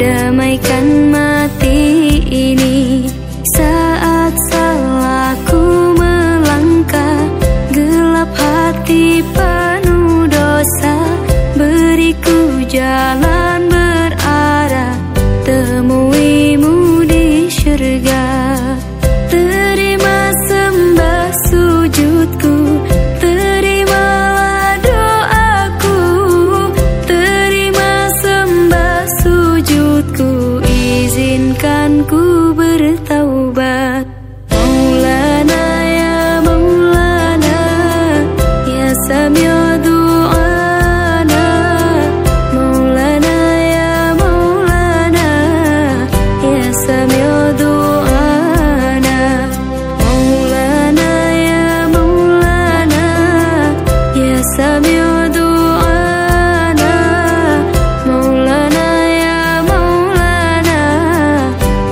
Damaikan mati ini. Saat salahku melangkah Gelap hati penuh dosa. Beriku jalan berarah Temuimu di syurga. Samiyo doana, Maulana ya Maulana,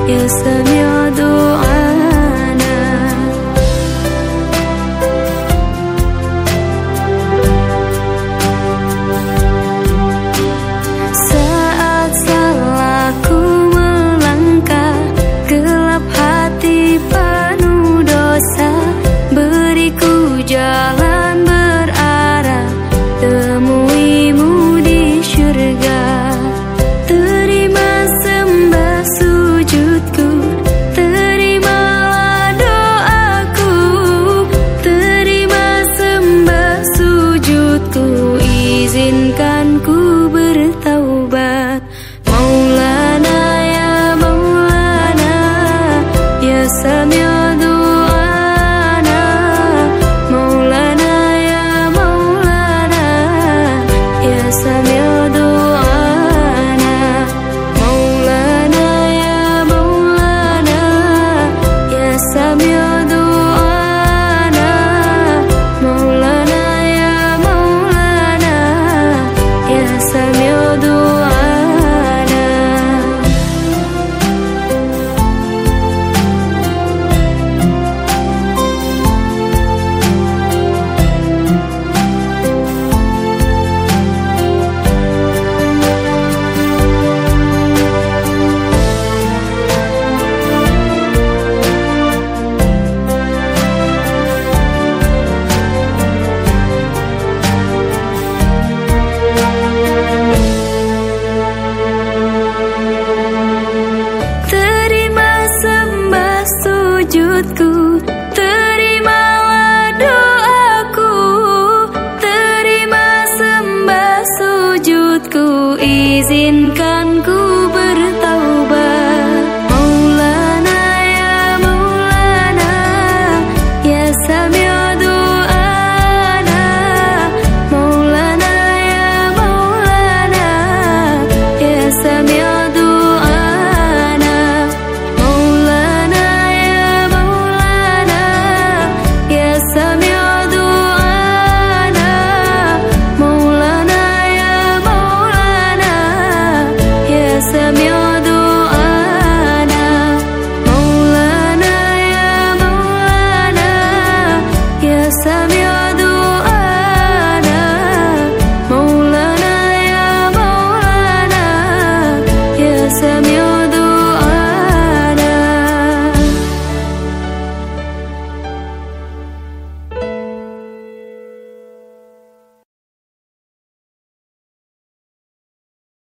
ya Samiyo. lembutku Terimalah doaku Terima sembah sujudku Izinkan ku